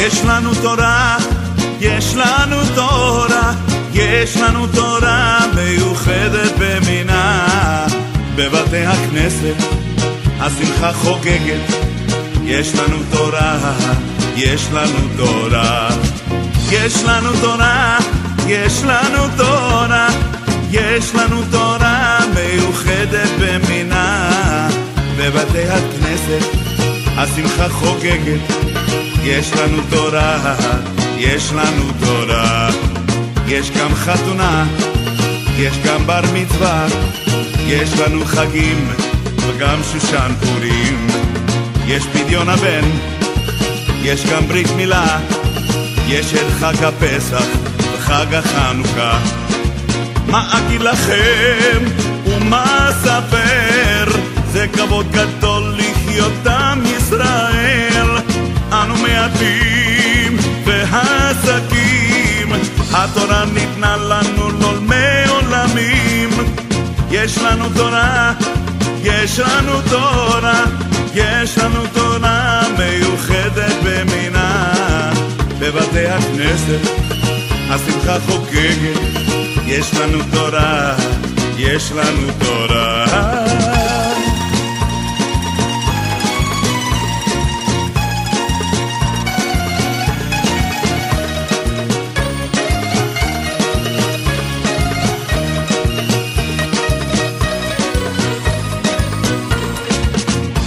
יש לנו תורה, יש לנו תורה, יש לנו תורה מיוחדת במינה. בבתי הכנסת השמחה חוגגת, יש לנו תורה, יש לנו תורה. יש לנו תורה, יש לנו תורה, יש לנו תורה מיוחדת במינה. בבתי הכנסת השמחה חוגגת, יש לנו תורה, יש לנו תורה. יש גם חתונה, יש גם בר מצווה, יש לנו חגים וגם שושן פורים. יש פדיון הבן, יש גם ברית מילה, יש את חג הפסח וחג החנוכה. מה אגיד לכם ומה אספר, זה כבוד גדול לחיות לנו לעולמי עולמים. יש לנו תורה, יש לנו תורה, יש לנו תורה מיוחדת במינה. בבתי הכנסת השמחה חוגגת, יש לנו תורה, יש לנו תורה.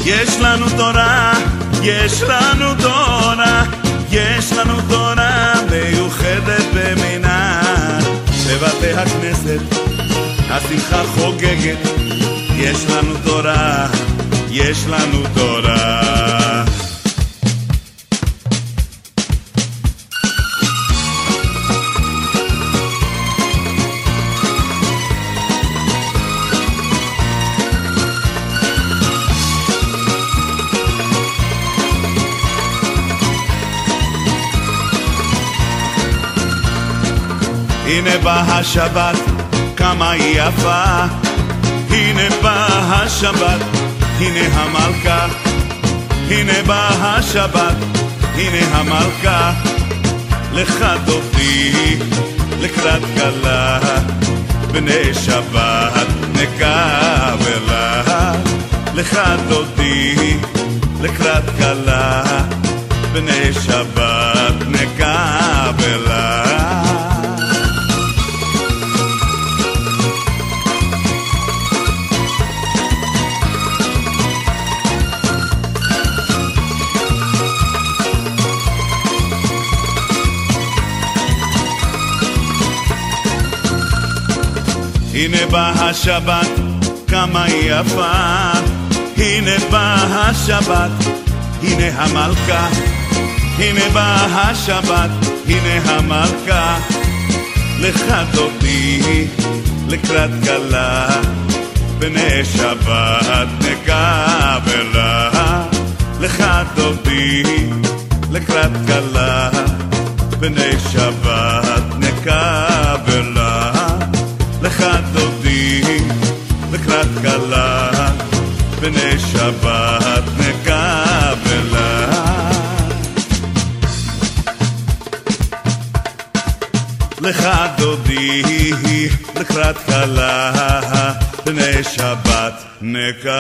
יש לנו תורה, יש לנו תורה, יש לנו תורה מיוחדת במינה. בבתי הכנסת השמחה חוגגת, יש לנו תורה, יש לנו תורה. הנה באה השבת, כמה היא יפה. הנה באה השבת, הנה המלכה. הנה באה השבת, הנה המלכה. לך דודי, לקראת כלה, בני שבת נקבלה. לך דודי, לקראת כלה, בני שבת הנה באה השבת, כמה היא יפה. הנה באה השבת, הנה המלכה. הנה באה השבת, הנה המלכה. לך דודי, לקראת כלה, בני שבת נקבלה. לך דודי, לקראת כלה, בני שבת שבת נקבלה. לך דודי, לקראת כלה, בני שבת נקבלה.